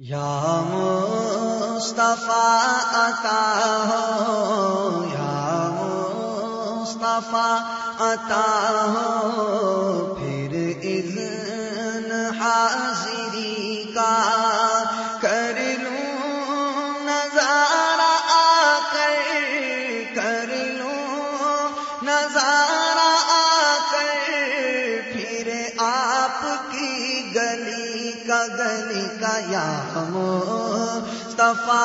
یا مصطفیٰ عطا ہو یا مصطفیٰ عطا ہو پھر اذن حاضری کا کا گلی کا یا مصطفیٰ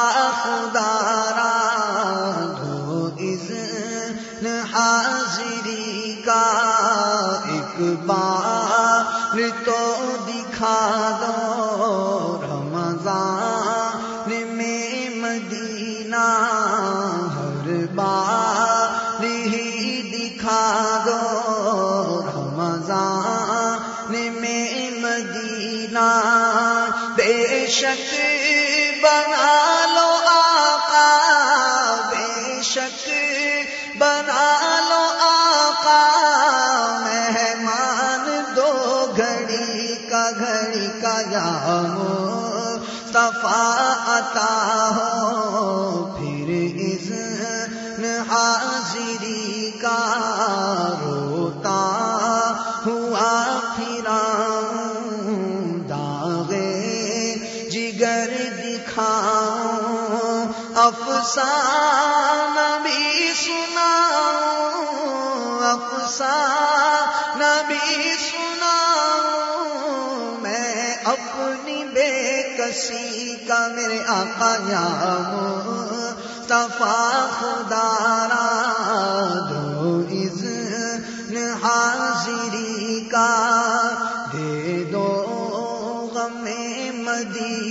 خدارا دھو اذن حاضری کا ایک بار تو دکھا مدینہ بے شک بنا لو آقا، بے شک بنا لو آقا۔ مہمان دو گھڑی کا گھڑی کا صفا عطا ہو افسان بھی سنا افسان بھی سنا میں اپنی بے کسی کا میرے آقا یا صفا خدارا دو از حاضری کا دے دو غم مدینہ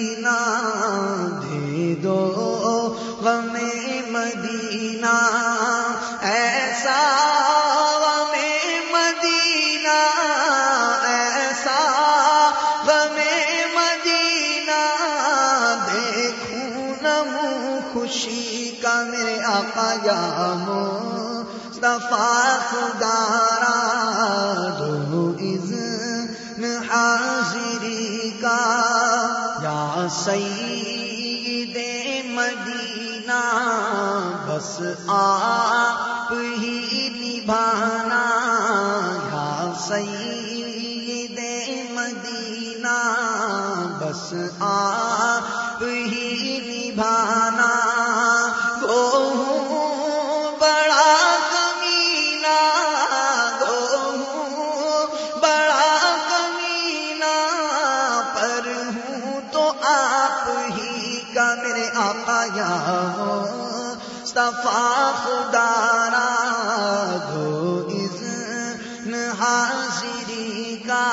آقا یا مصطفیٰ خدارا دو اذن حاضری کا۔ یا سید مدینہ، بس آپ ہی نبھانا۔ یا سید مدینہ، بس آپ حاضری کا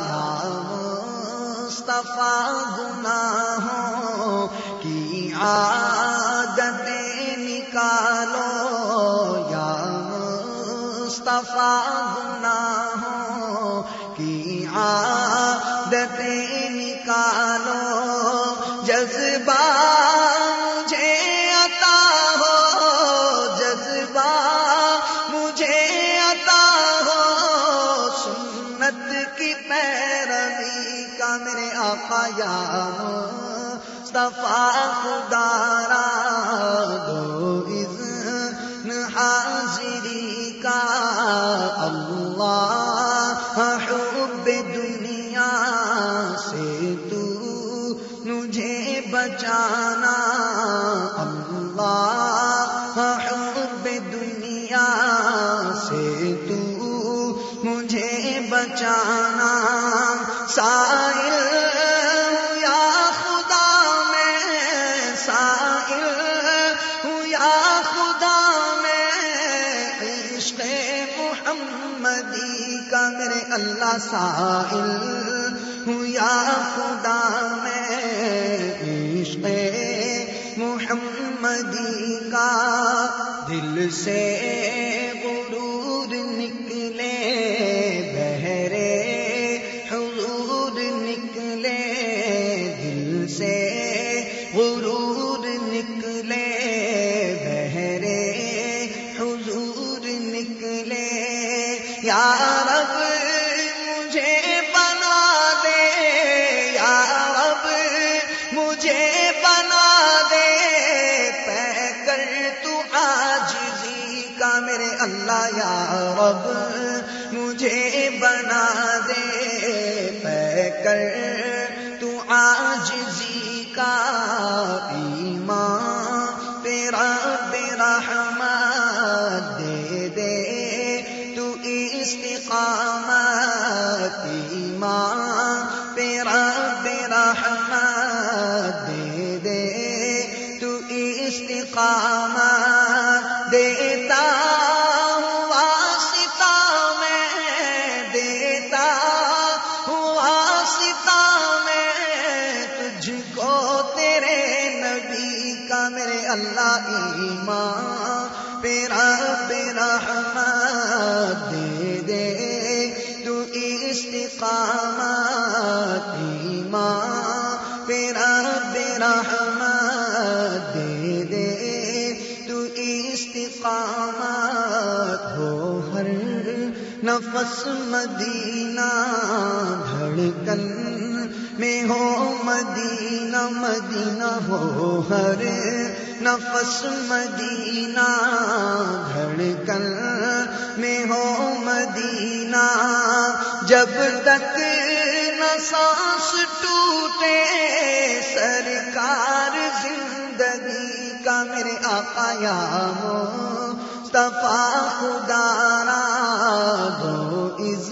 یا مصطفیٰ گناہوں کی عادت نکالو یا مصطفیٰ گناہوں کی عادت نکالو میرے صفا خدارا دو اذن حاضری کا اللہ حب دنیا سے تو مجھے بچانا اللہ حب دنیا سے تو مجھے بچانا محمدی کا میرے اللہ سائل ہوں یا خدا میں عشق محمدی کا دل سے یا رب مجھے بنا دے یا رب مجھے بنا دے۔ پہ کر تو آجزی کا میرے اللہ یا رب مجھے بنا دے۔ پہ کر تو آجزی کا ایمان، تیرا تیرا ہمارا ایمان تیرا تیرا ہم دے دے۔ تو استقامت دیتا اللہ ایمان پیرا پیرا ہم دے دے۔ استقامت ایمان پیرا پیرا دے دے۔ تو استقامت ہو ہر نفس مدینہ، دھڑکن میں ہو مدینہ مدینہ ہو ہر نفس مدینہ، دھڑکن میں ہو مدینہ۔ جب تک سانس ٹوٹے، سرکار زندگی کا میرے آقا یا مصطفیٰ خدارا دو از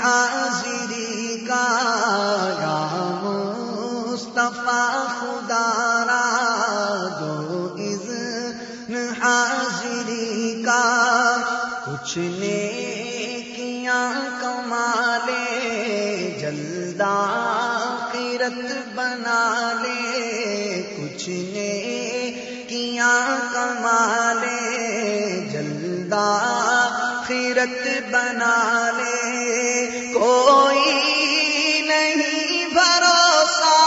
حاضری کا یا مصطفیٰ خدارا حاضری کا کچھ نے خیرت بنا لے۔ کوئی نہیں بھروسہ،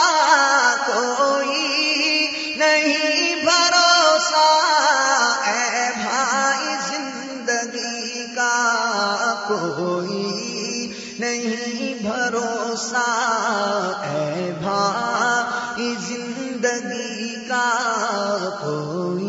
کوئی نہیں بھروسہ۔ اے بھائی زندگی کا کوئی نہیں بھروسہ۔ اے بھائی زندگی کا کوئی